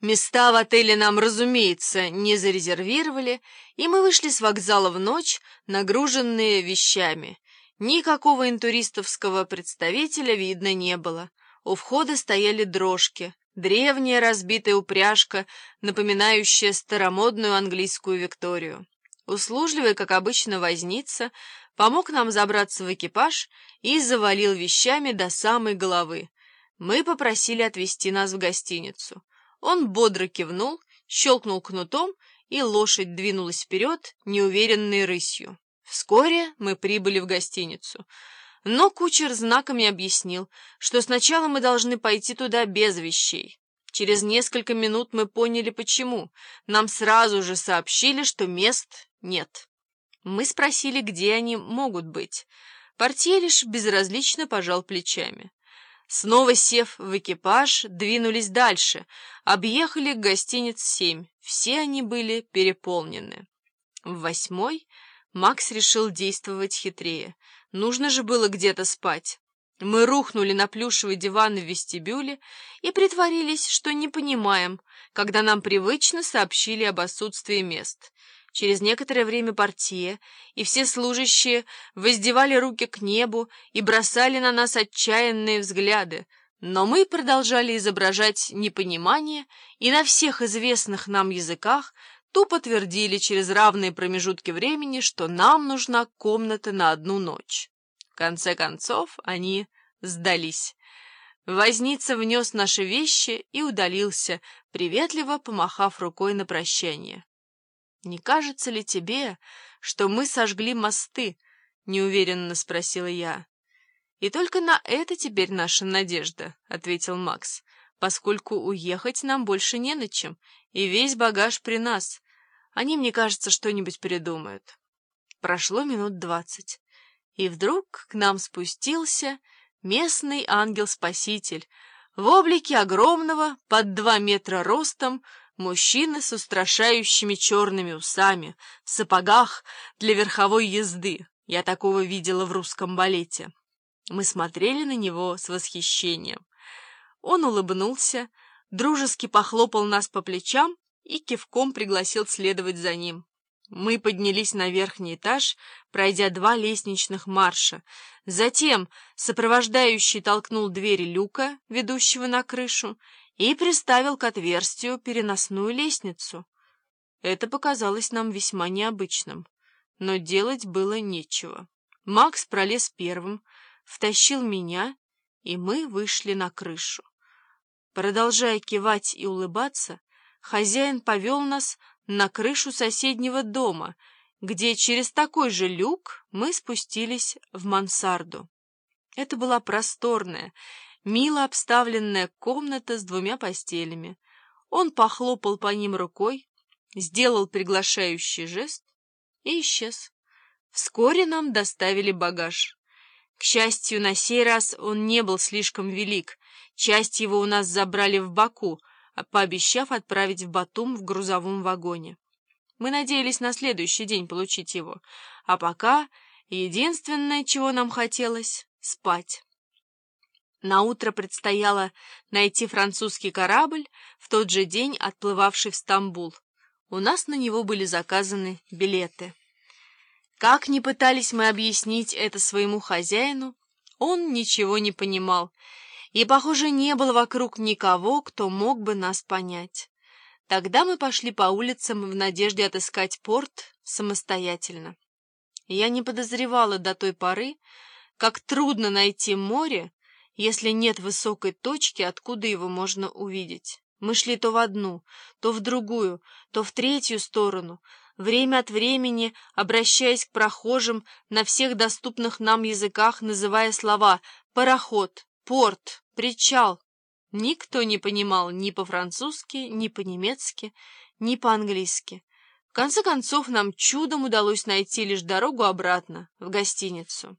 Места в отеле нам, разумеется, не зарезервировали, и мы вышли с вокзала в ночь, нагруженные вещами. Никакого интуристовского представителя видно не было. У входа стояли дрожки, древняя разбитая упряжка, напоминающая старомодную английскую Викторию. Услужливый, как обычно, возница, помог нам забраться в экипаж и завалил вещами до самой головы. Мы попросили отвезти нас в гостиницу. Он бодро кивнул, щелкнул кнутом, и лошадь двинулась вперед, неуверенной рысью. Вскоре мы прибыли в гостиницу. Но кучер знаками объяснил, что сначала мы должны пойти туда без вещей. Через несколько минут мы поняли, почему. Нам сразу же сообщили, что мест нет. Мы спросили, где они могут быть. Портье лишь безразлично пожал плечами. Снова сев в экипаж, двинулись дальше, объехали гостиниц семь. Все они были переполнены. В восьмой Макс решил действовать хитрее. Нужно же было где-то спать. Мы рухнули на плюшевый диван в вестибюле и притворились, что не понимаем, когда нам привычно сообщили об отсутствии мест — Через некоторое время партия и все служащие воздевали руки к небу и бросали на нас отчаянные взгляды, но мы продолжали изображать непонимание и на всех известных нам языках тупо твердили через равные промежутки времени, что нам нужна комната на одну ночь. Конце концов они сдались. Возница внес наши вещи и удалился, приветливо помахав рукой на прощание. «Не кажется ли тебе, что мы сожгли мосты?» — неуверенно спросила я. «И только на это теперь наша надежда», — ответил Макс, «поскольку уехать нам больше не на чем, и весь багаж при нас. Они, мне кажется, что-нибудь придумают». Прошло минут двадцать, и вдруг к нам спустился местный ангел-спаситель в облике огромного, под два метра ростом, Мужчина с устрашающими черными усами, в сапогах для верховой езды. Я такого видела в русском балете. Мы смотрели на него с восхищением. Он улыбнулся, дружески похлопал нас по плечам и кивком пригласил следовать за ним. Мы поднялись на верхний этаж, пройдя два лестничных марша. Затем сопровождающий толкнул двери люка, ведущего на крышу, и приставил к отверстию переносную лестницу. Это показалось нам весьма необычным, но делать было нечего. Макс пролез первым, втащил меня, и мы вышли на крышу. Продолжая кивать и улыбаться, хозяин повел нас на крышу соседнего дома, где через такой же люк мы спустились в мансарду. Это была просторная, мило обставленная комната с двумя постелями. Он похлопал по ним рукой, сделал приглашающий жест и исчез. Вскоре нам доставили багаж. К счастью, на сей раз он не был слишком велик. Часть его у нас забрали в Баку, пообещав отправить в Батум в грузовом вагоне. Мы надеялись на следующий день получить его, а пока единственное, чего нам хотелось — спать. На утро предстояло найти французский корабль, в тот же день отплывавший в Стамбул. У нас на него были заказаны билеты. Как ни пытались мы объяснить это своему хозяину, он ничего не понимал, и, похоже, не было вокруг никого, кто мог бы нас понять. Тогда мы пошли по улицам в надежде отыскать порт самостоятельно. Я не подозревала до той поры, как трудно найти море, если нет высокой точки, откуда его можно увидеть. Мы шли то в одну, то в другую, то в третью сторону, время от времени обращаясь к прохожим на всех доступных нам языках, называя слова «пароход», «порт», «причал». Никто не понимал ни по-французски, ни по-немецки, ни по-английски. В конце концов, нам чудом удалось найти лишь дорогу обратно, в гостиницу.